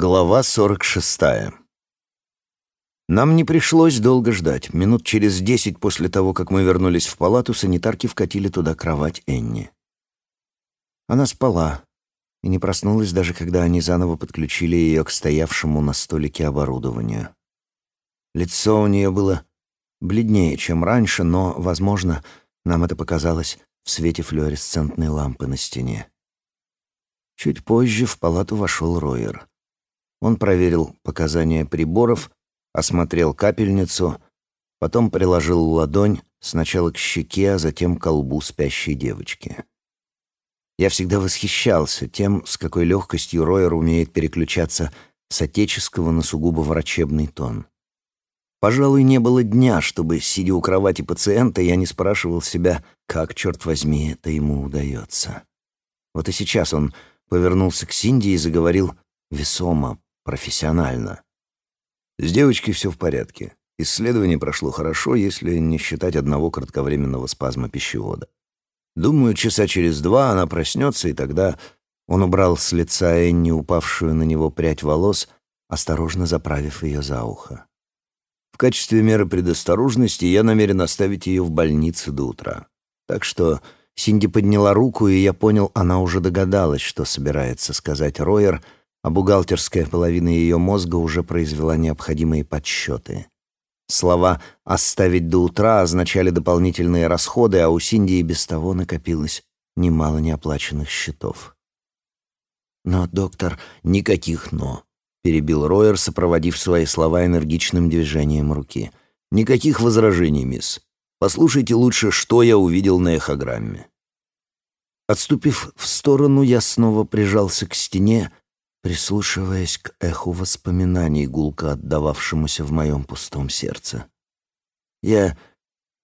Глава 46. Нам не пришлось долго ждать. Минут через десять после того, как мы вернулись в палату, санитарки вкатили туда кровать Энни. Она спала и не проснулась даже когда они заново подключили ее к стоявшему на столике оборудованию. Лицо у нее было бледнее, чем раньше, но, возможно, нам это показалось в свете флуоресцентной лампы на стене. Чуть позже в палату вошел Ройер. Он проверил показания приборов, осмотрел капельницу, потом приложил ладонь сначала к щеке, а затем к колбу спящей девочки. Я всегда восхищался тем, с какой легкостью Ройер умеет переключаться с отеческого на сугубо врачебный тон. Пожалуй, не было дня, чтобы, сидя у кровати пациента, я не спрашивал себя, как, черт возьми, это ему удается. Вот и сейчас он повернулся к Синди и заговорил весомо, профессионально. С девочкой все в порядке. Исследование прошло хорошо, если не считать одного кратковременного спазма пищевода. Думаю, часа через два она проснется, и тогда он убрал с лица Энни упавшую на него прядь волос, осторожно заправив ее за ухо. В качестве меры предосторожности я намерен оставить ее в больнице до утра. Так что Синди подняла руку, и я понял, она уже догадалась, что собирается сказать Ройер — а бухгалтерская половина ее мозга уже произвела необходимые подсчеты. Слова «оставить до утра» означали дополнительные расходы, а у Синди и без того накопилось немало неоплаченных счетов. «Но, доктор, никаких «но», — перебил Ройер, сопроводив свои слова энергичным движением руки. «Никаких возражений, мисс. Послушайте лучше, что я увидел на эхограмме». Отступив в сторону, я снова прижался к стене, прислушиваясь к эху воспоминаний, гулко отдававшемуся в моем пустом сердце. Я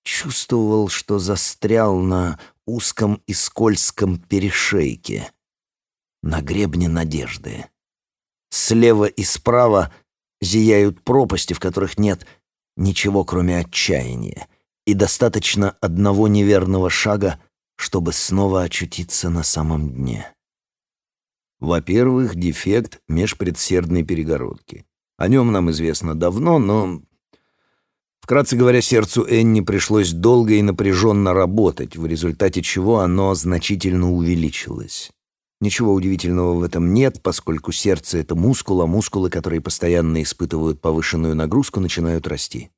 чувствовал, что застрял на узком и скользком перешейке, на гребне надежды. Слева и справа зияют пропасти, в которых нет ничего, кроме отчаяния, и достаточно одного неверного шага, чтобы снова очутиться на самом дне. Во-первых, дефект межпредсердной перегородки. О нем нам известно давно, но... Вкратце говоря, сердцу Энни пришлось долго и напряженно работать, в результате чего оно значительно увеличилось. Ничего удивительного в этом нет, поскольку сердце — это мускул, а мускулы, которые постоянно испытывают повышенную нагрузку, начинают расти.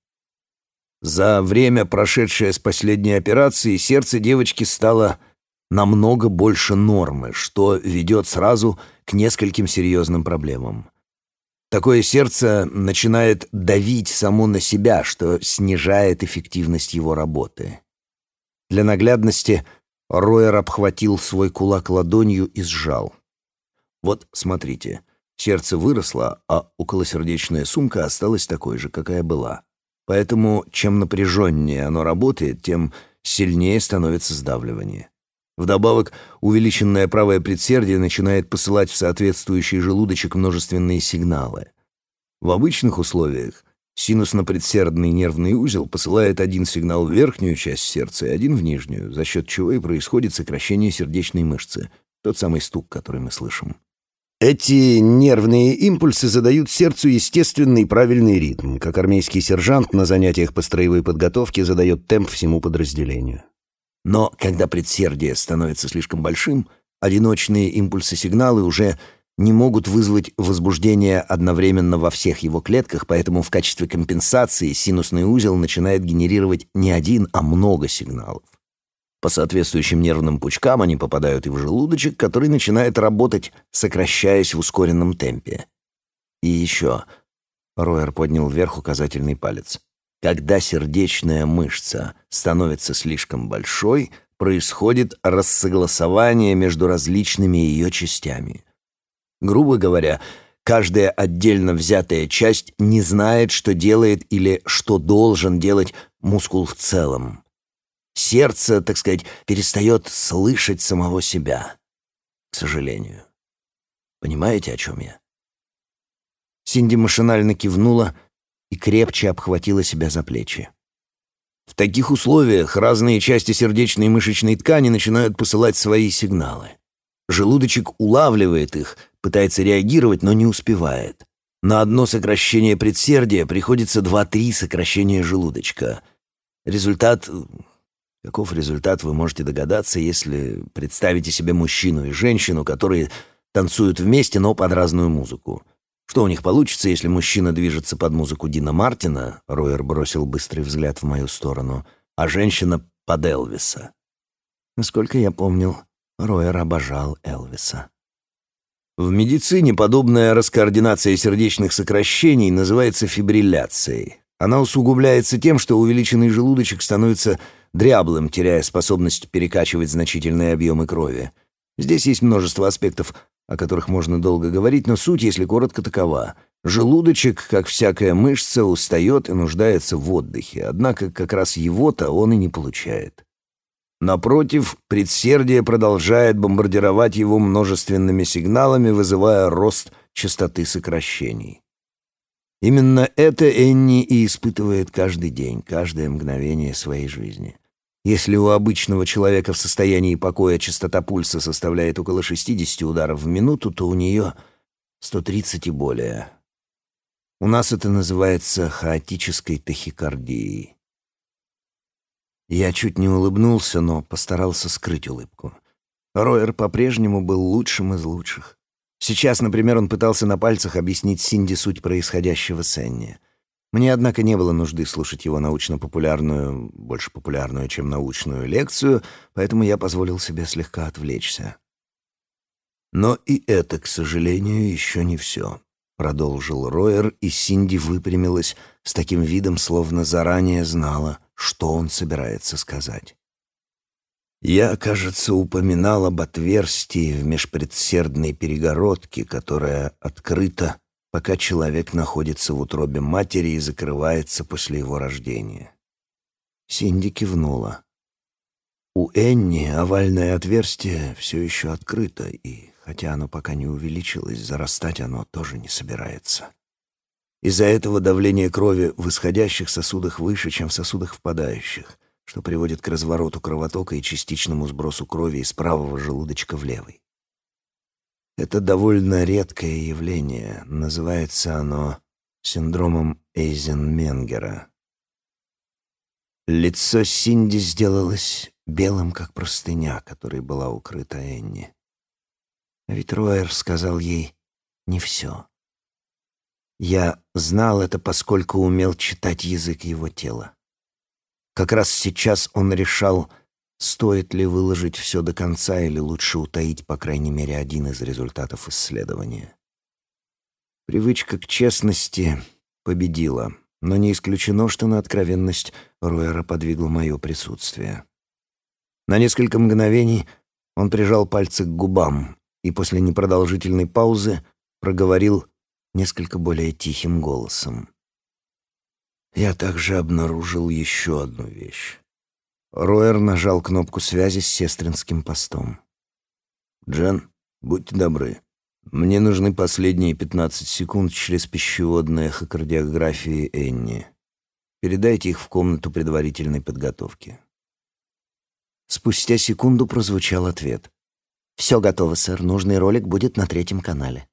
За время, прошедшее с последней операции, сердце девочки стало намного больше нормы, что ведет сразу к нескольким серьезным проблемам. Такое сердце начинает давить само на себя, что снижает эффективность его работы. Для наглядности Ройер обхватил свой кулак ладонью и сжал. Вот, смотрите, сердце выросло, а околосердечная сумка осталась такой же, какая была. Поэтому чем напряженнее оно работает, тем сильнее становится сдавливание. Вдобавок, увеличенное правое предсердие начинает посылать в соответствующий желудочек множественные сигналы. В обычных условиях синусно-предсердный нервный узел посылает один сигнал в верхнюю часть сердца и один в нижнюю, за счет чего и происходит сокращение сердечной мышцы, тот самый стук, который мы слышим. Эти нервные импульсы задают сердцу естественный правильный ритм, как армейский сержант на занятиях по строевой подготовке задает темп всему подразделению. Но когда предсердие становится слишком большим, одиночные импульсы-сигналы уже не могут вызвать возбуждение одновременно во всех его клетках, поэтому в качестве компенсации синусный узел начинает генерировать не один, а много сигналов. По соответствующим нервным пучкам они попадают и в желудочек, который начинает работать, сокращаясь в ускоренном темпе. И еще. Ройер поднял вверх указательный палец. Когда сердечная мышца становится слишком большой, происходит рассогласование между различными ее частями. Грубо говоря, каждая отдельно взятая часть не знает, что делает или что должен делать мускул в целом. Сердце, так сказать, перестает слышать самого себя, к сожалению. Понимаете, о чем я? Синди машинально кивнула, и крепче обхватила себя за плечи. В таких условиях разные части сердечной и мышечной ткани начинают посылать свои сигналы. Желудочек улавливает их, пытается реагировать, но не успевает. На одно сокращение предсердия приходится два-три сокращения желудочка. Результат... Каков результат, вы можете догадаться, если представите себе мужчину и женщину, которые танцуют вместе, но под разную музыку. Что у них получится, если мужчина движется под музыку Дина Мартина, Ройер бросил быстрый взгляд в мою сторону, а женщина — под Элвиса? Насколько я помнил, Ройер обожал Элвиса. В медицине подобная раскоординация сердечных сокращений называется фибрилляцией. Она усугубляется тем, что увеличенный желудочек становится дряблым, теряя способность перекачивать значительные объемы крови. Здесь есть множество аспектов, о которых можно долго говорить, но суть, если коротко, такова. Желудочек, как всякая мышца, устает и нуждается в отдыхе, однако как раз его-то он и не получает. Напротив, предсердие продолжает бомбардировать его множественными сигналами, вызывая рост частоты сокращений. Именно это Энни и испытывает каждый день, каждое мгновение своей жизни. Если у обычного человека в состоянии покоя частота пульса составляет около 60 ударов в минуту, то у нее 130 и более. У нас это называется хаотической тахикардией. Я чуть не улыбнулся, но постарался скрыть улыбку. Ройер по-прежнему был лучшим из лучших. Сейчас, например, он пытался на пальцах объяснить Синди суть происходящего с Энни. Мне, однако, не было нужды слушать его научно-популярную, больше популярную, чем научную лекцию, поэтому я позволил себе слегка отвлечься. Но и это, к сожалению, еще не все. Продолжил Ройер, и Синди выпрямилась с таким видом, словно заранее знала — что он собирается сказать. Я, кажется, упоминал об отверстии в межпредсердной перегородке, которая открыта, пока человек находится в утробе матери и закрывается после его рождения. Синди кивнула. У Энни овальное отверстие все еще открыто, и, хотя оно пока не увеличилось, зарастать оно тоже не собирается. Из-за этого давление крови в исходящих сосудах выше, чем в сосудах впадающих, что приводит к развороту кровотока и частичному сбросу крови из правого желудочка в левый. Это довольно редкое явление. Называется оно синдромом Эйзенменгера. Лицо Синди сделалось белым, как простыня, которой была укрыта Энни. А ведь Руэр сказал ей не все. Я знал это, поскольку умел читать язык его тела. Как раз сейчас он решал, стоит ли выложить все до конца или лучше утаить, по крайней мере, один из результатов исследования. Привычка к честности победила, но не исключено, что на откровенность Руэра подвигло мое присутствие. На несколько мгновений он прижал пальцы к губам и после непродолжительной паузы проговорил несколько более тихим голосом. Я также обнаружил еще одну вещь. Роер нажал кнопку связи с сестринским постом. «Джен, будьте добры. Мне нужны последние 15 секунд через пищеводные эхокардиографии Энни. Передайте их в комнату предварительной подготовки». Спустя секунду прозвучал ответ. «Все готово, сэр. Нужный ролик будет на третьем канале».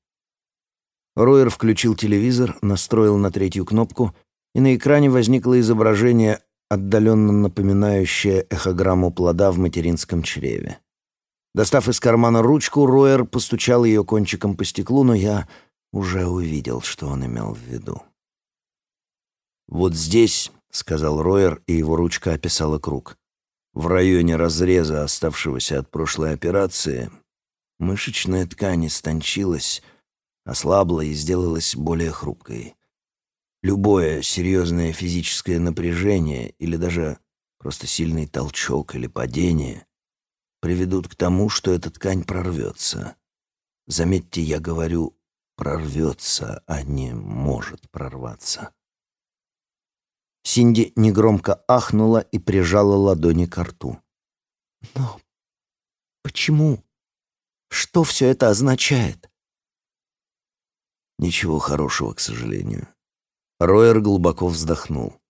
Ройер включил телевизор, настроил на третью кнопку, и на экране возникло изображение, отдаленно напоминающее эхограмму плода в материнском чреве. Достав из кармана ручку, Ройер постучал ее кончиком по стеклу, но я уже увидел, что он имел в виду. «Вот здесь», — сказал Ройер, и его ручка описала круг, «в районе разреза, оставшегося от прошлой операции, мышечная ткань истончилась, ослабла и сделалась более хрупкой. Любое серьезное физическое напряжение или даже просто сильный толчок или падение приведут к тому, что эта ткань прорвется. Заметьте, я говорю «прорвется», а не «может прорваться». Синди негромко ахнула и прижала ладони к рту. «Но почему? Что все это означает?» Ничего хорошего, к сожалению. Ройер глубоко вздохнул.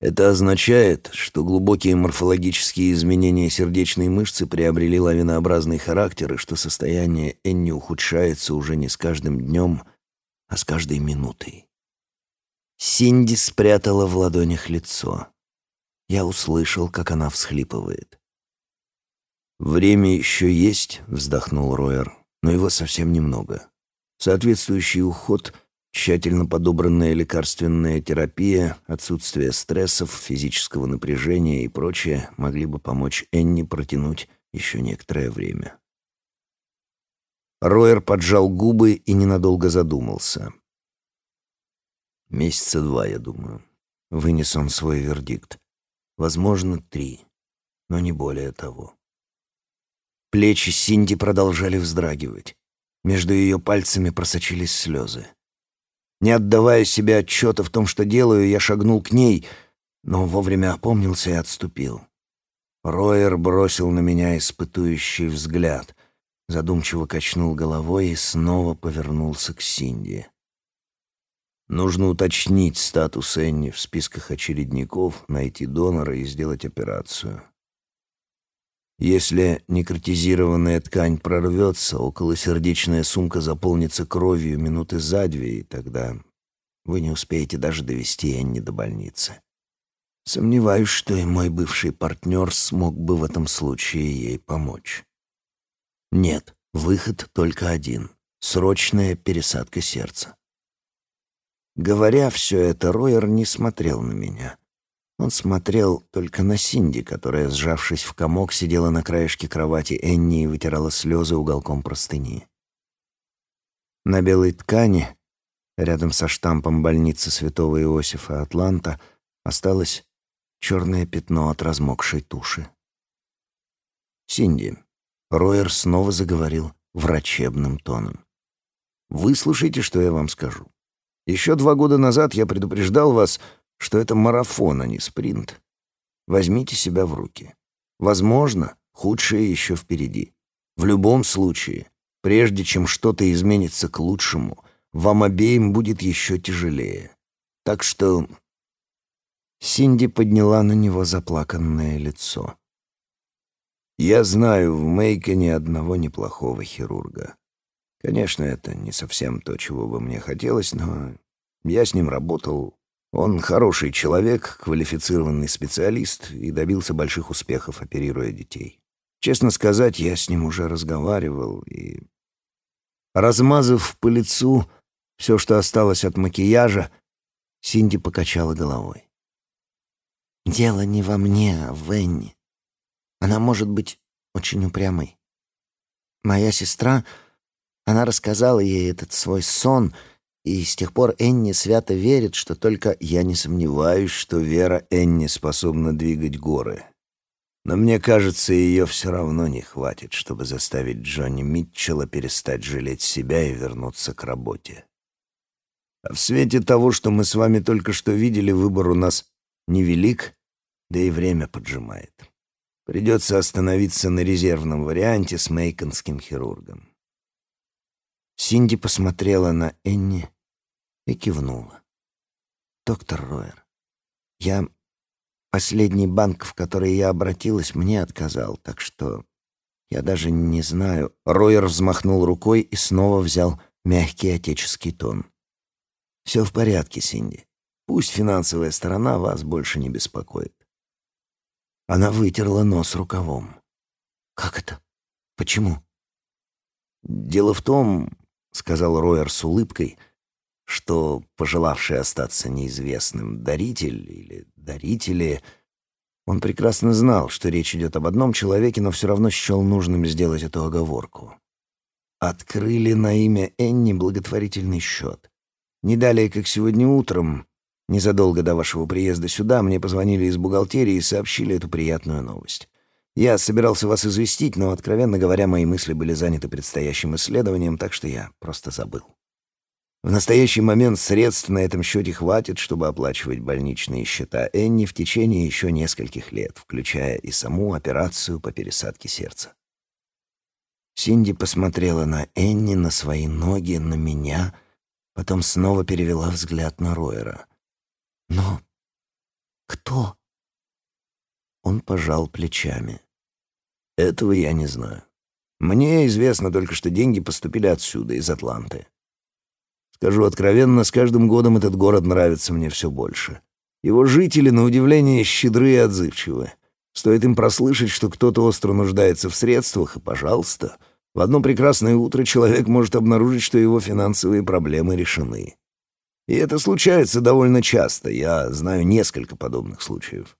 Это означает, что глубокие морфологические изменения сердечной мышцы приобрели лавинообразный характер и что состояние Энни ухудшается уже не с каждым днем, а с каждой минутой. Синди спрятала в ладонях лицо. Я услышал, как она всхлипывает. «Время еще есть», — вздохнул Ройер, — «но его совсем немного. Соответствующий уход — Тщательно подобранная лекарственная терапия, отсутствие стрессов, физического напряжения и прочее могли бы помочь Энни протянуть еще некоторое время. Ройер поджал губы и ненадолго задумался. «Месяца два, я думаю». Вынес он свой вердикт. «Возможно, три, но не более того». Плечи Синди продолжали вздрагивать. Между ее пальцами просочились слезы. Не отдавая себе отчета в том, что делаю, я шагнул к ней, но вовремя опомнился и отступил. Роер бросил на меня испытующий взгляд, задумчиво качнул головой и снова повернулся к Синди. Нужно уточнить статус Энни в списках очередников, найти донора и сделать операцию. Если некротизированная ткань прорвется, околосердечная сумка заполнится кровью минуты за две, и тогда вы не успеете даже довести Энни до больницы. Сомневаюсь, что и мой бывший партнер смог бы в этом случае ей помочь. Нет, выход только один — срочная пересадка сердца. Говоря все это, Ройер не смотрел на меня — он смотрел только на Синди, которая, сжавшись в комок, сидела на краешке кровати Энни и вытирала слезы уголком простыни. На белой ткани, рядом со штампом больницы святого Иосифа Атланта, осталось черное пятно от размокшей туши. «Синди», — Ройер снова заговорил врачебным тоном. «Выслушайте, что я вам скажу. Еще два года назад я предупреждал вас, что это марафон, а не спринт. Возьмите себя в руки. Возможно, худшее еще впереди. В любом случае, прежде чем что-то изменится к лучшему, вам обеим будет еще тяжелее. Так что...» Синди подняла на него заплаканное лицо. «Я знаю в Мейконе одного неплохого хирурга. Конечно, это не совсем то, чего бы мне хотелось, но я с ним работал он хороший человек, квалифицированный специалист и добился больших успехов, оперируя детей. Честно сказать, я с ним уже разговаривал и... Размазав по лицу все, что осталось от макияжа, Синди покачала головой. «Дело не во мне, а в Энни. Она может быть очень упрямой. Моя сестра, она рассказала ей этот свой сон — и с тех пор Энни свято верит, что только я не сомневаюсь, что вера Энни способна двигать горы. Но мне кажется, ее все равно не хватит, чтобы заставить Джонни Митчелла перестать жалеть себя и вернуться к работе. А в свете того, что мы с вами только что видели, выбор у нас невелик, да и время поджимает. Придется остановиться на резервном варианте с мейконским хирургом. Синди посмотрела на Энни, и кивнула. «Доктор Ройер, я... Последний банк, в который я обратилась, мне отказал, так что я даже не знаю...» Ройер взмахнул рукой и снова взял мягкий отеческий тон. «Все в порядке, Синди. Пусть финансовая сторона вас больше не беспокоит». Она вытерла нос рукавом. «Как это? Почему?» «Дело в том, — сказал Ройер с улыбкой, — что пожелавший остаться неизвестным даритель или дарители... Он прекрасно знал, что речь идет об одном человеке, но все равно счел нужным сделать эту оговорку. Открыли на имя Энни благотворительный счет. Не далее, как сегодня утром, незадолго до вашего приезда сюда, мне позвонили из бухгалтерии и сообщили эту приятную новость. Я собирался вас известить, но, откровенно говоря, мои мысли были заняты предстоящим исследованием, так что я просто забыл. В настоящий момент средств на этом счете хватит, чтобы оплачивать больничные счета Энни в течение еще нескольких лет, включая и саму операцию по пересадке сердца. Синди посмотрела на Энни, на свои ноги, на меня, потом снова перевела взгляд на Ройера. «Но Кто? Он пожал плечами. Этого я не знаю. Мне известно только, что деньги поступили отсюда, из Атланты. Скажу откровенно, с каждым годом этот город нравится мне все больше. Его жители, на удивление, щедры и отзывчивы. Стоит им прослышать, что кто-то остро нуждается в средствах, и, пожалуйста, в одно прекрасное утро человек может обнаружить, что его финансовые проблемы решены. И это случается довольно часто. Я знаю несколько подобных случаев.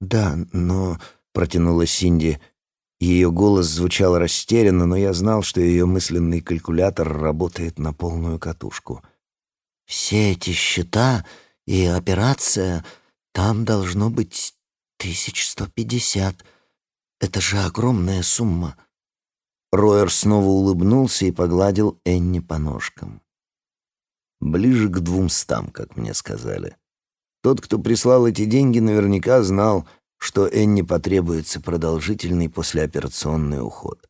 «Да, но...» — протянула Синди. Ее голос звучал растерянно, но я знал, что ее мысленный калькулятор работает на полную катушку. «Все эти счета и операция, там должно быть тысяч сто пятьдесят. Это же огромная сумма». Роер снова улыбнулся и погладил Энни по ножкам. Ближе к двумстам, как мне сказали. Тот, кто прислал эти деньги, наверняка знал, что Энни потребуется продолжительный послеоперационный уход.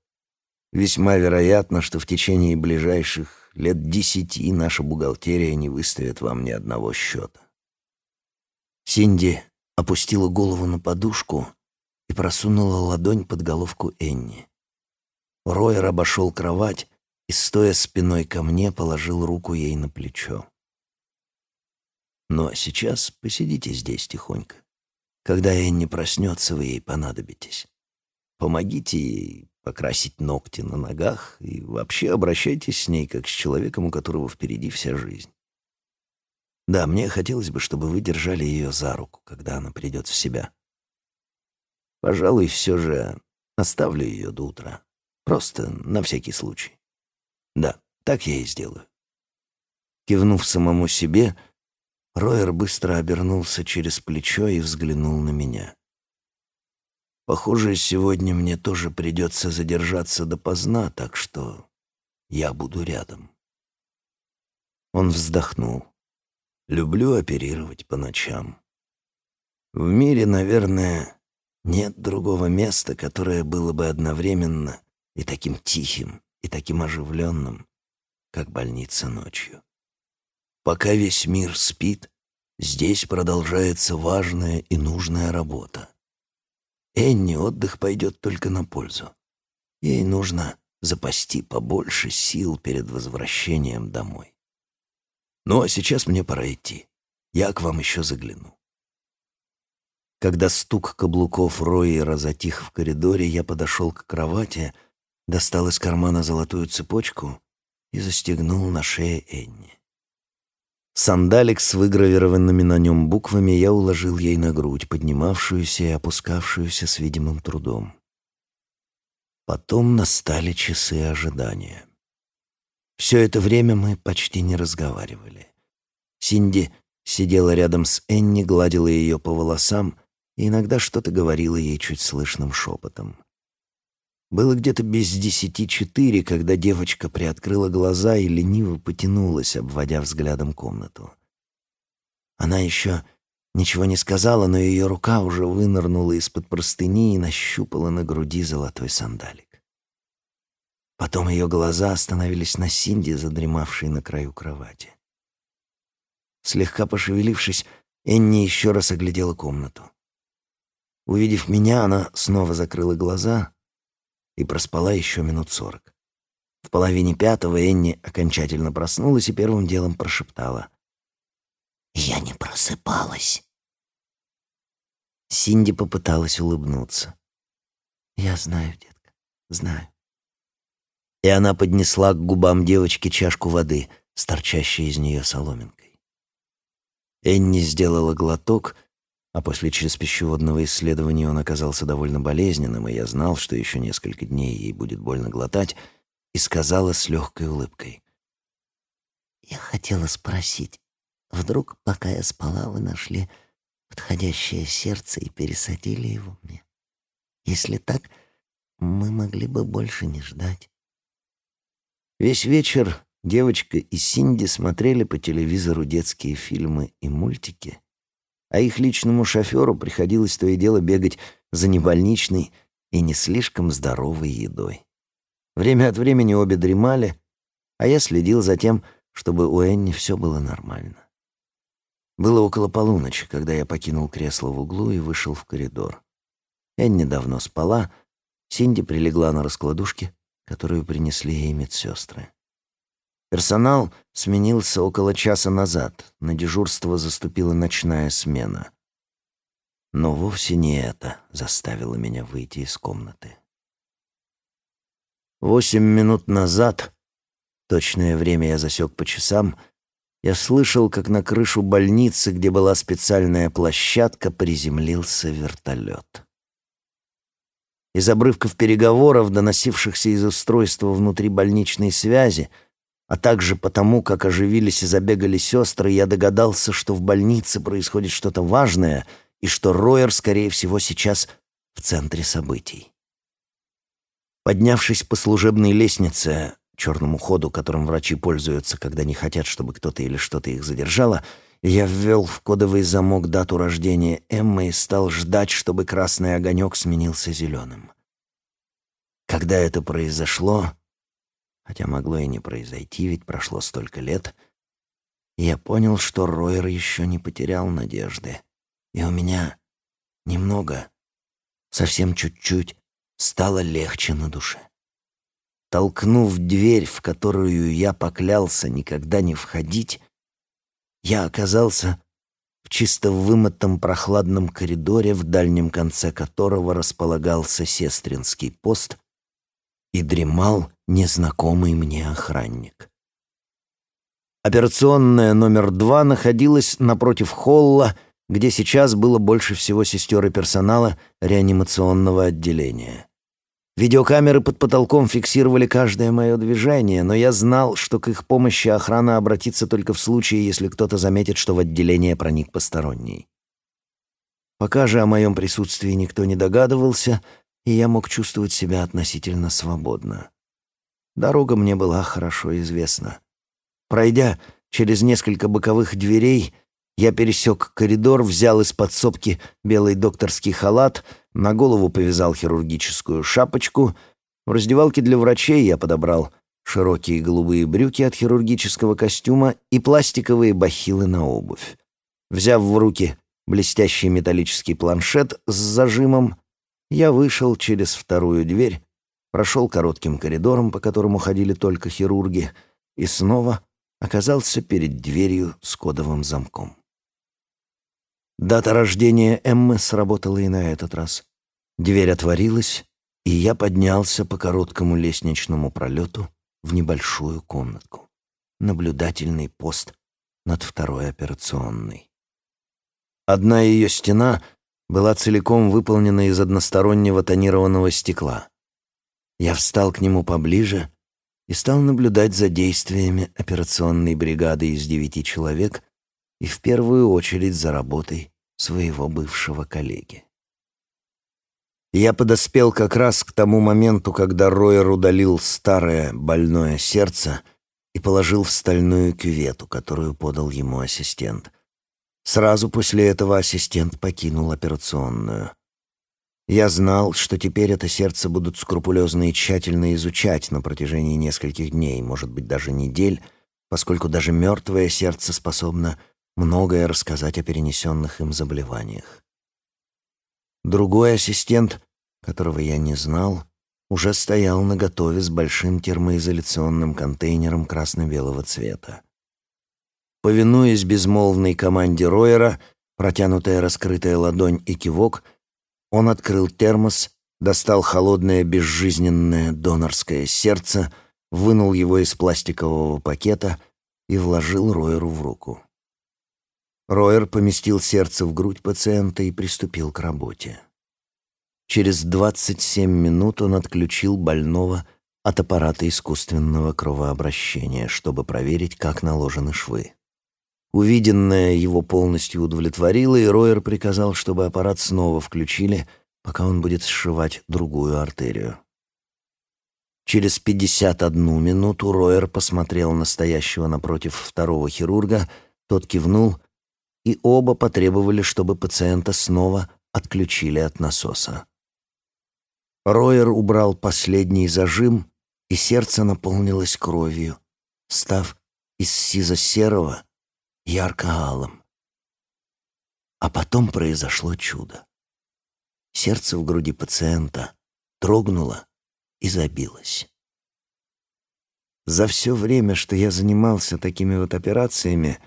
Весьма вероятно, что в течение ближайших лет десяти наша бухгалтерия не выставит вам ни одного счета. Синди опустила голову на подушку и просунула ладонь под головку Энни. Ройер обошел кровать и, стоя спиной ко мне, положил руку ей на плечо. «Но сейчас посидите здесь тихонько. Когда Энни проснется, вы ей понадобитесь. Помогите ей покрасить ногти на ногах и вообще обращайтесь с ней как с человеком, у которого впереди вся жизнь. Да, мне хотелось бы, чтобы вы держали ее за руку, когда она придет в себя. Пожалуй, все же оставлю ее до утра. Просто на всякий случай. Да, так я и сделаю. Кивнув самому себе, Ройер быстро обернулся через плечо и взглянул на меня. Похоже, сегодня мне тоже придется задержаться допоздна, так что я буду рядом. Он вздохнул. Люблю оперировать по ночам. В мире, наверное, нет другого места, которое было бы одновременно и таким тихим, и таким оживленным, как больница ночью. Пока весь мир спит, здесь продолжается важная и нужная работа. Энни отдых пойдет только на пользу. Ей нужно запасти побольше сил перед возвращением домой. Ну, а сейчас мне пора идти. Я к вам еще загляну. Когда стук каблуков Ройера затих в коридоре, я подошел к кровати — достал из кармана золотую цепочку и застегнул на шее Энни. Сандалик с выгравированными на нем буквами я уложил ей на грудь, поднимавшуюся и опускавшуюся с видимым трудом. Потом настали часы ожидания. Все это время мы почти не разговаривали. Синди сидела рядом с Энни, гладила ее по волосам и иногда что-то говорила ей чуть слышным шепотом. Было где-то без десяти четыре, когда девочка приоткрыла глаза и лениво потянулась, обводя взглядом комнату. Она еще ничего не сказала, но ее рука уже вынырнула из-под простыни и нащупала на груди золотой сандалик. Потом ее глаза остановились на Синди, задремавшей на краю кровати. Слегка пошевелившись, Энни еще раз оглядела комнату. Увидев меня, она снова закрыла глаза — и проспала еще минут сорок. В половине пятого Энни окончательно проснулась и первым делом прошептала. «Я не просыпалась». Синди попыталась улыбнуться. «Я знаю, детка, знаю». И она поднесла к губам девочки чашку воды с торчащей из нее соломинкой. Энни сделала глоток а после через пищеводного исследования он оказался довольно болезненным, и я знал, что еще несколько дней ей будет больно глотать, и сказала с легкой улыбкой. «Я хотела спросить, вдруг, пока я спала, вы нашли подходящее сердце и пересадили его мне? Если так, мы могли бы больше не ждать». Весь вечер девочка и Синди смотрели по телевизору детские фильмы и мультики — а их личному шоферу приходилось то и дело бегать за небольничной и не слишком здоровой едой. Время от времени обе дремали, а я следил за тем, чтобы у Энни все было нормально. Было около полуночи, когда я покинул кресло в углу и вышел в коридор. Энни давно спала, Синди прилегла на раскладушке, которую принесли ей медсестры. Персонал сменился около часа назад, на дежурство заступила ночная смена. Но вовсе не это заставило меня выйти из комнаты. Восемь минут назад, точное время я засек по часам, я слышал, как на крышу больницы, где была специальная площадка, приземлился вертолет. Из обрывков переговоров, доносившихся из устройства внутри больничной связи, а также потому, как оживились и забегали сестры, я догадался, что в больнице происходит что-то важное и что Ройер, скорее всего, сейчас в центре событий. Поднявшись по служебной лестнице, черному ходу, которым врачи пользуются, когда не хотят, чтобы кто-то или что-то их задержало, я ввел в кодовый замок дату рождения Эммы и стал ждать, чтобы красный огонек сменился зеленым. Когда это произошло, хотя могло и не произойти, ведь прошло столько лет, я понял, что Ройер еще не потерял надежды, и у меня немного, совсем чуть-чуть, стало легче на душе. Толкнув дверь, в которую я поклялся никогда не входить, я оказался в чисто вымытом прохладном коридоре, в дальнем конце которого располагался сестринский пост и дремал незнакомый мне охранник. Операционная номер два находилась напротив холла, где сейчас было больше всего сестер и персонала реанимационного отделения. Видеокамеры под потолком фиксировали каждое мое движение, но я знал, что к их помощи охрана обратится только в случае, если кто-то заметит, что в отделение проник посторонний. Пока же о моем присутствии никто не догадывался, и я мог чувствовать себя относительно свободно. Дорога мне была хорошо известна. Пройдя через несколько боковых дверей, я пересек коридор, взял из подсобки белый докторский халат, на голову повязал хирургическую шапочку. В раздевалке для врачей я подобрал широкие голубые брюки от хирургического костюма и пластиковые бахилы на обувь. Взяв в руки блестящий металлический планшет с зажимом, я вышел через вторую дверь, прошел коротким коридором, по которому ходили только хирурги, и снова оказался перед дверью с кодовым замком. Дата рождения Эммы сработала и на этот раз. Дверь отворилась, и я поднялся по короткому лестничному пролету в небольшую комнатку. Наблюдательный пост над второй операционной. Одна ее стена была целиком выполнена из одностороннего тонированного стекла. Я встал к нему поближе и стал наблюдать за действиями операционной бригады из девяти человек, и в первую очередь за работой своего бывшего коллеги. Я подоспел как раз к тому моменту, когда Ройер удалил старое больное сердце и положил в стальную кювету, которую подал ему ассистент. Сразу после этого ассистент покинул операционную. Я знал, что теперь это сердце будут скрупулезно и тщательно изучать на протяжении нескольких дней, может быть, даже недель, поскольку даже мертвое сердце способно многое рассказать о перенесенных им заболеваниях. Другой ассистент, которого я не знал, уже стоял наготове с большим термоизоляционным контейнером красно-белого цвета. Повинуясь безмолвной команде Ройера, протянутая раскрытая ладонь и кивок, он открыл термос, достал холодное безжизненное донорское сердце, вынул его из пластикового пакета и вложил Ройеру в руку. Ройер поместил сердце в грудь пациента и приступил к работе. Через 27 минут он отключил больного от аппарата искусственного кровообращения, чтобы проверить, как наложены швы. Увиденное его полностью удовлетворило, и Ройер приказал, чтобы аппарат снова включили, пока он будет сшивать другую артерию. Через 51 минуту Ройер посмотрел на стоящего напротив второго хирурга, тот кивнул и оба потребовали, чтобы пациента снова отключили от насоса. Ройер убрал последний зажим, и сердце наполнилось кровью, став из сизо-серого ярко-алым. А потом произошло чудо. Сердце в груди пациента дрогнуло и забилось. За все время, что я занимался такими вот операциями,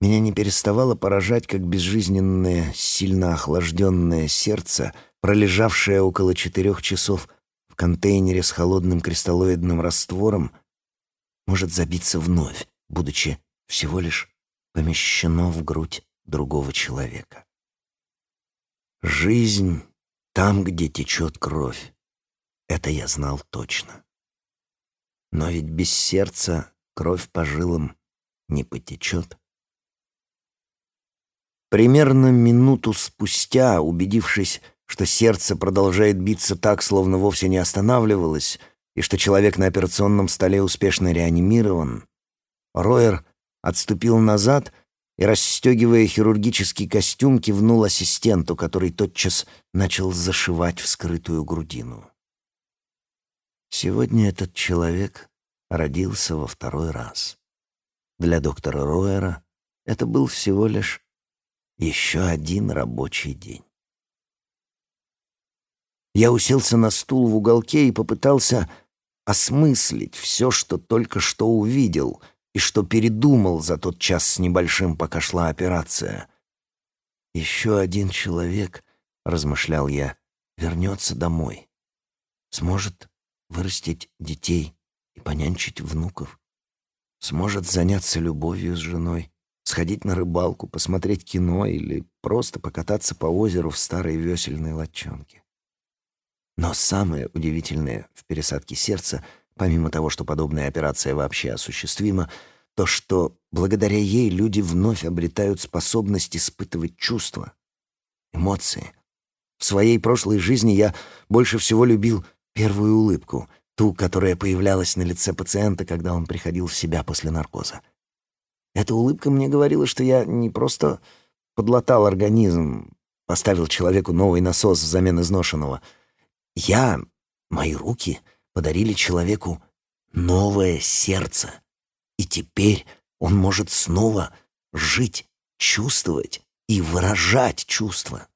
меня не переставало поражать, как безжизненное, сильно охлажденное сердце, пролежавшее около четырех часов в контейнере с холодным кристаллоидным раствором, может забиться вновь, будучи всего лишь помещено в грудь другого человека. Жизнь там, где течет кровь. Это я знал точно. Но ведь без сердца кровь по жилам не потечет. Примерно минуту спустя, убедившись, что сердце продолжает биться так, словно вовсе не останавливалось, и что человек на операционном столе успешно реанимирован, Роер отступил назад и, расстегивая хирургический костюм, кивнул ассистенту, который тотчас начал зашивать вскрытую грудину. Сегодня этот человек родился во второй раз. Для доктора Роера это был всего лишь еще один рабочий день. Я уселся на стул в уголке и попытался осмыслить все, что только что увидел и что передумал за тот час с небольшим, пока шла операция. «Еще один человек», — размышлял я, — «вернется домой. Сможет вырастить детей и понянчить внуков. Сможет заняться любовью с женой, сходить на рыбалку, посмотреть кино или просто покататься по озеру в старой весельной лодчонке. Но самое удивительное в пересадке сердца, помимо того, что подобная операция вообще осуществима, то, что благодаря ей люди вновь обретают способность испытывать чувства, эмоции. В своей прошлой жизни я больше всего любил первую улыбку, ту, которая появлялась на лице пациента, когда он приходил в себя после наркоза. Эта улыбка мне говорила, что я не просто подлатал организм, поставил человеку новый насос взамен изношенного. Я, мои руки, подарили человеку новое сердце. И теперь он может снова жить, чувствовать и выражать чувства.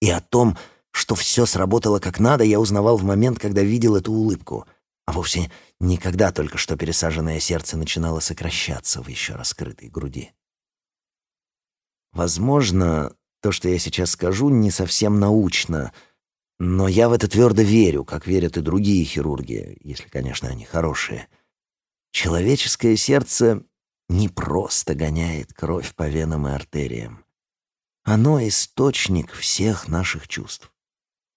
И о том, что все сработало как надо, я узнавал в момент, когда видел эту улыбку, а вовсе никогда только что пересаженное сердце начинало сокращаться в еще раскрытой груди. Возможно, то, что я сейчас скажу, не совсем научно, но я в это твердо верю, как верят и другие хирурги, если, конечно, они хорошие. Человеческое сердце не просто гоняет кровь по венам и артериям. Оно — источник всех наших чувств.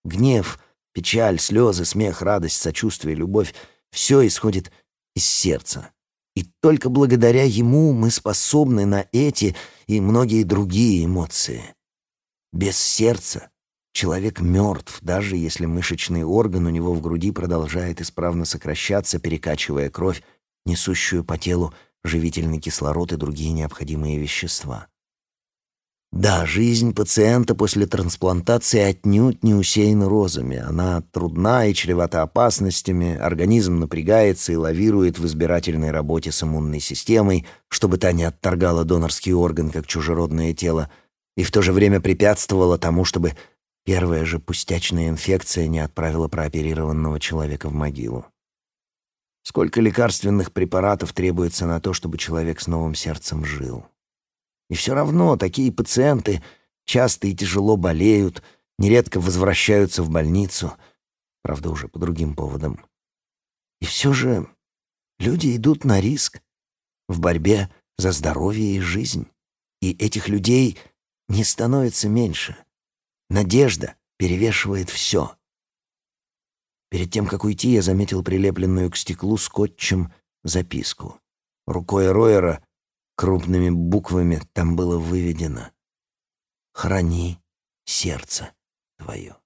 Гнев, печаль, слезы, смех, радость, сочувствие, любовь — все исходит из сердца. И только благодаря ему мы способны на эти и многие другие эмоции. Без сердца человек мертв, даже если мышечный орган у него в груди продолжает исправно сокращаться, перекачивая кровь, несущую по телу живительный кислород и другие необходимые вещества. Да, жизнь пациента после трансплантации отнюдь не усеяна розами. Она трудна и чревата опасностями, организм напрягается и лавирует в избирательной работе с иммунной системой, чтобы та не отторгала донорский орган как чужеродное тело, и в то же время препятствовала тому, чтобы первая же пустячная инфекция не отправила прооперированного человека в могилу. Сколько лекарственных препаратов требуется на то, чтобы человек с новым сердцем жил? И все равно такие пациенты часто и тяжело болеют, нередко возвращаются в больницу, правда, уже по другим поводам. И все же люди идут на риск в борьбе за здоровье и жизнь. И этих людей не становится меньше. Надежда перевешивает все. Перед тем, как уйти, я заметил прилепленную к стеклу скотчем записку. Рукой Ройера Крупными буквами там было выведено «Храни сердце твое».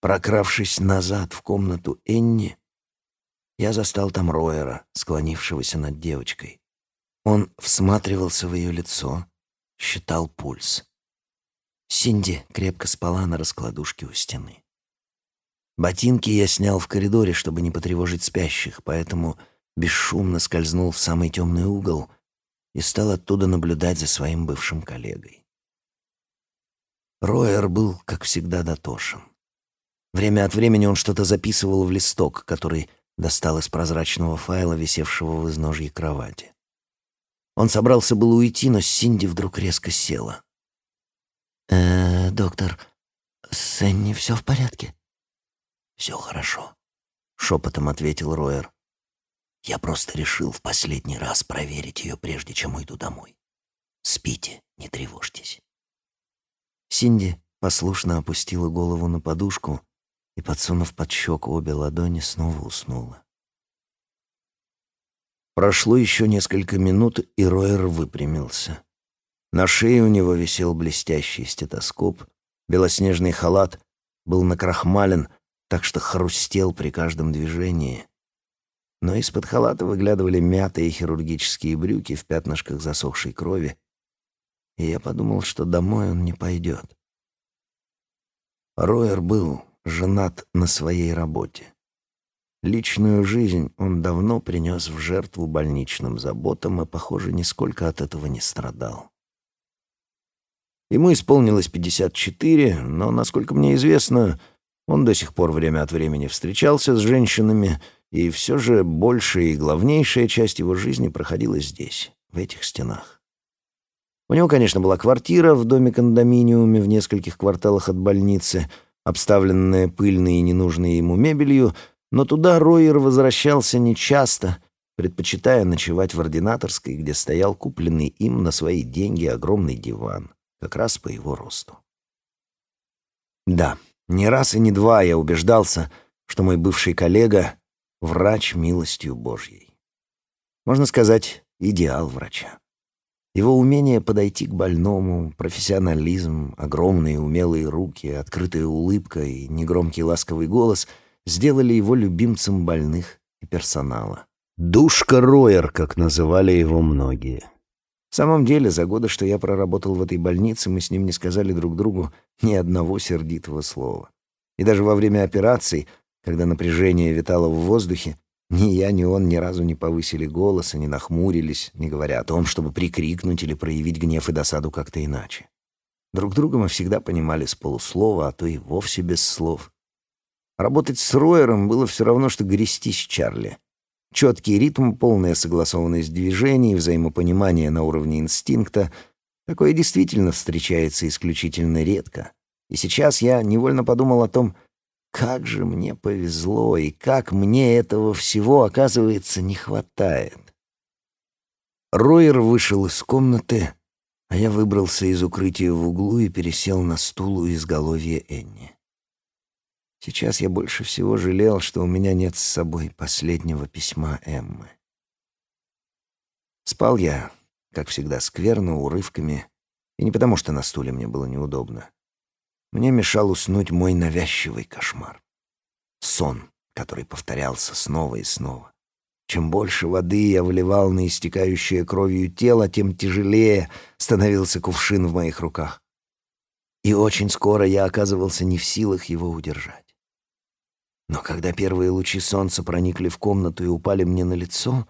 Прокравшись назад в комнату Энни, я застал там Роера, склонившегося над девочкой. Он всматривался в ее лицо, считал пульс. Синди крепко спала на раскладушке у стены. Ботинки я снял в коридоре, чтобы не потревожить спящих, поэтому бесшумно скользнул в самый темный угол и стал оттуда наблюдать за своим бывшим коллегой. Роер был, как всегда, дотошен. Время от времени он что-то записывал в листок, который достал из прозрачного файла, висевшего в изножье кровати. Он собрался было уйти, но Синди вдруг резко села. «Э, доктор, с Энни все в порядке?» «Все хорошо», — шепотом ответил Роер. «Я просто решил в последний раз проверить ее, прежде чем уйду домой. Спите, не тревожьтесь». Синди послушно опустила голову на подушку и, подсунув под щеку обе ладони, снова уснула. Прошло еще несколько минут, и Роер выпрямился. На шее у него висел блестящий стетоскоп, белоснежный халат был накрахмален, так что хрустел при каждом движении. Но из-под халата выглядывали мятые хирургические брюки в пятнышках засохшей крови, и я подумал, что домой он не пойдет. Роер был женат на своей работе. Личную жизнь он давно принес в жертву больничным заботам и, похоже, нисколько от этого не страдал. Ему исполнилось 54, но, насколько мне известно, он до сих пор время от времени встречался с женщинами, и все же большая и главнейшая часть его жизни проходила здесь, в этих стенах. У него, конечно, была квартира в доме-кондоминиуме в нескольких кварталах от больницы, обставленная пыльной и ненужной ему мебелью — но туда Ройер возвращался нечасто, предпочитая ночевать в ординаторской, где стоял купленный им на свои деньги огромный диван, как раз по его росту. Да, не раз и не два я убеждался, что мой бывший коллега — врач милостью Божьей. Можно сказать, идеал врача. Его умение подойти к больному, профессионализм, огромные умелые руки, открытая улыбка и негромкий ласковый голос — сделали его любимцем больных и персонала. «Душка Роер», как называли его многие. В самом деле, за годы, что я проработал в этой больнице, мы с ним не сказали друг другу ни одного сердитого слова. И даже во время операций, когда напряжение витало в воздухе, ни я, ни он ни разу не повысили голоса, не нахмурились, не говоря о том, чтобы прикрикнуть или проявить гнев и досаду как-то иначе. Друг друга мы всегда понимали с полуслова, а то и вовсе без слов. Работать с Ройером было все равно, что грести с Чарли. Четкий ритм, полная согласованность движений, взаимопонимание на уровне инстинкта — такое действительно встречается исключительно редко. И сейчас я невольно подумал о том, как же мне повезло и как мне этого всего, оказывается, не хватает. Ройер вышел из комнаты, а я выбрался из укрытия в углу и пересел на стул у изголовья Энни. Сейчас я больше всего жалел, что у меня нет с собой последнего письма Эммы. Спал я, как всегда, скверно, урывками, и не потому, что на стуле мне было неудобно. Мне мешал уснуть мой навязчивый кошмар. Сон, который повторялся снова и снова. Чем больше воды я выливал на истекающее кровью тело, тем тяжелее становился кувшин в моих руках. И очень скоро я оказывался не в силах его удержать. Но когда первые лучи солнца проникли в комнату и упали мне на лицо,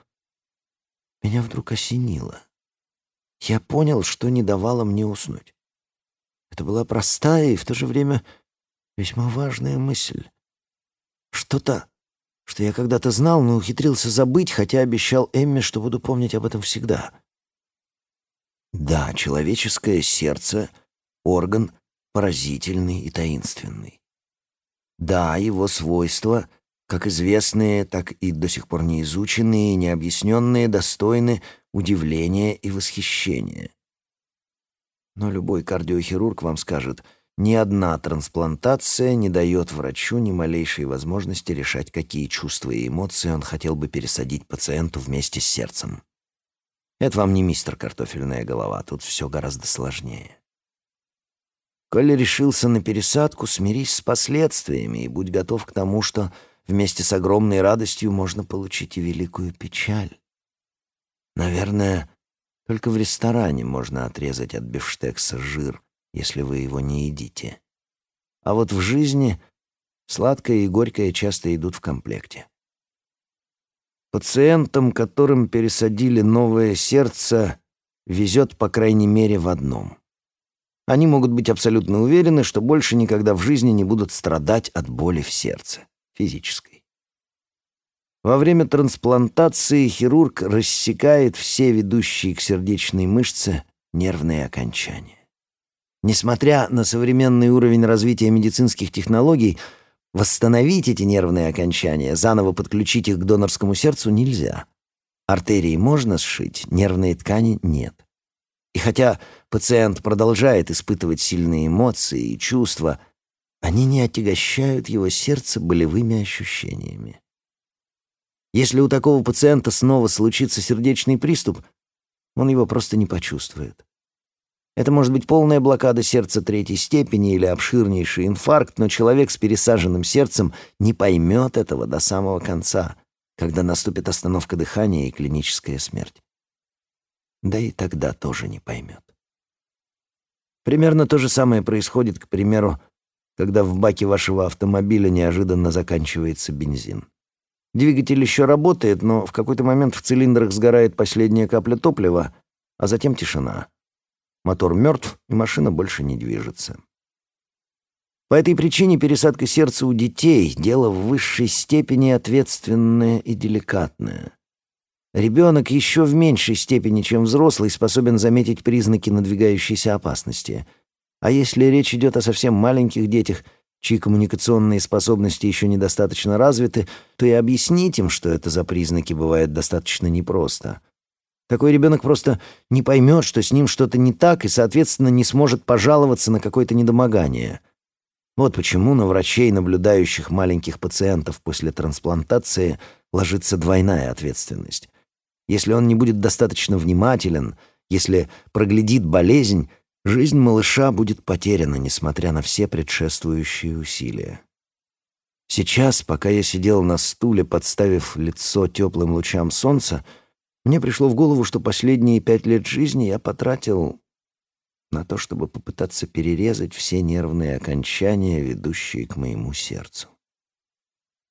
меня вдруг осенило. Я понял, что не давало мне уснуть. Это была простая и в то же время весьма важная мысль. Что-то, что я когда-то знал, но ухитрился забыть, хотя обещал Эмме, что буду помнить об этом всегда. Да, человеческое сердце — орган поразительный и таинственный. Да, его свойства, как известные, так и до сих пор неизученные, необъясненные, достойны удивления и восхищения. Но любой кардиохирург вам скажет, ни одна трансплантация не дает врачу ни малейшей возможности решать, какие чувства и эмоции он хотел бы пересадить пациенту вместе с сердцем. Это вам не мистер картофельная голова, тут все гораздо сложнее. Коли решился на пересадку, смирись с последствиями и будь готов к тому, что вместе с огромной радостью можно получить и великую печаль. Наверное, только в ресторане можно отрезать от бифштекса жир, если вы его не едите. А вот в жизни сладкое и горькое часто идут в комплекте. Пациентам, которым пересадили новое сердце, везет, по крайней мере, в одном. Они могут быть абсолютно уверены, что больше никогда в жизни не будут страдать от боли в сердце, физической. Во время трансплантации хирург рассекает все ведущие к сердечной мышце нервные окончания. Несмотря на современный уровень развития медицинских технологий, восстановить эти нервные окончания, заново подключить их к донорскому сердцу нельзя. Артерии можно сшить, нервные ткани нет. И хотя пациент продолжает испытывать сильные эмоции и чувства, они не отягощают его сердце болевыми ощущениями. Если у такого пациента снова случится сердечный приступ, он его просто не почувствует. Это может быть полная блокада сердца третьей степени или обширнейший инфаркт, но человек с пересаженным сердцем не поймет этого до самого конца, когда наступит остановка дыхания и клиническая смерть да и тогда тоже не поймет. Примерно то же самое происходит, к примеру, когда в баке вашего автомобиля неожиданно заканчивается бензин. Двигатель еще работает, но в какой-то момент в цилиндрах сгорает последняя капля топлива, а затем тишина. Мотор мертв, и машина больше не движется. По этой причине пересадка сердца у детей — дело в высшей степени ответственное и деликатное. Ребенок еще в меньшей степени, чем взрослый, способен заметить признаки надвигающейся опасности. А если речь идет о совсем маленьких детях, чьи коммуникационные способности еще недостаточно развиты, то и объяснить им, что это за признаки, бывает достаточно непросто. Такой ребенок просто не поймет, что с ним что-то не так, и, соответственно, не сможет пожаловаться на какое-то недомогание. Вот почему на врачей, наблюдающих маленьких пациентов после трансплантации, ложится двойная ответственность. Если он не будет достаточно внимателен, если проглядит болезнь, жизнь малыша будет потеряна, несмотря на все предшествующие усилия. Сейчас, пока я сидел на стуле, подставив лицо теплым лучам солнца, мне пришло в голову, что последние пять лет жизни я потратил на то, чтобы попытаться перерезать все нервные окончания, ведущие к моему сердцу.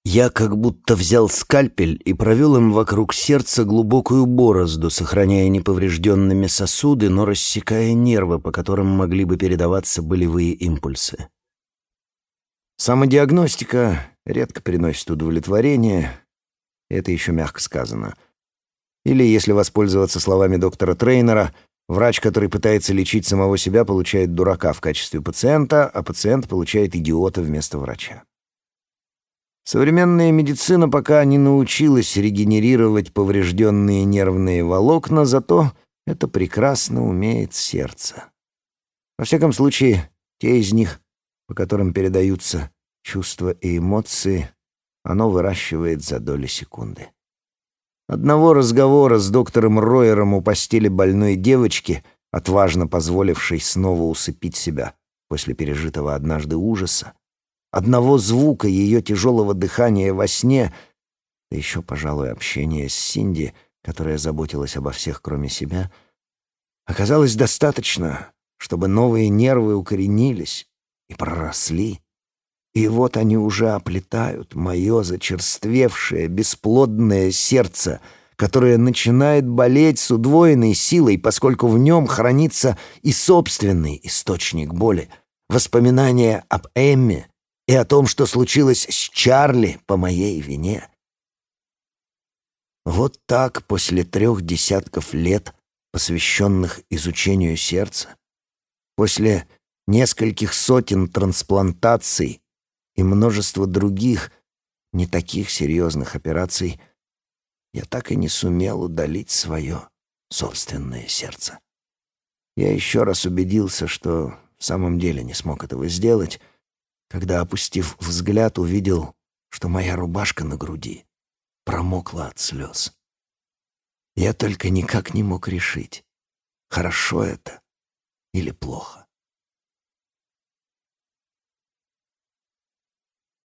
Я как будто взял скальпель и провел им вокруг сердца глубокую борозду, сохраняя неповрежденными сосуды, но рассекая нервы, по которым могли бы передаваться болевые импульсы. Самодиагностика редко приносит удовлетворение, это еще мягко сказано. Или, если воспользоваться словами доктора Трейнера, врач, который пытается лечить самого себя, получает дурака в качестве пациента, а пациент получает идиота вместо врача. Современная медицина пока не научилась регенерировать поврежденные нервные волокна, зато это прекрасно умеет сердце. Во всяком случае, те из них, по которым передаются чувства и эмоции, оно выращивает за доли секунды. Одного разговора с доктором Ройером у постели больной девочки, отважно позволившей снова усыпить себя после пережитого однажды ужаса, одного звука ее тяжелого дыхания во сне, да еще, пожалуй, общение с Синди, которая заботилась обо всех, кроме себя, оказалось достаточно, чтобы новые нервы укоренились и проросли. И вот они уже оплетают мое зачерствевшее, бесплодное сердце, которое начинает болеть с удвоенной силой, поскольку в нем хранится и собственный источник боли — воспоминания об Эмме, и о том, что случилось с Чарли по моей вине. Вот так после трех десятков лет, посвященных изучению сердца, после нескольких сотен трансплантаций и множества других, не таких серьезных операций, я так и не сумел удалить свое собственное сердце. Я еще раз убедился, что в самом деле не смог этого сделать — когда, опустив взгляд, увидел, что моя рубашка на груди промокла от слез. Я только никак не мог решить, хорошо это или плохо.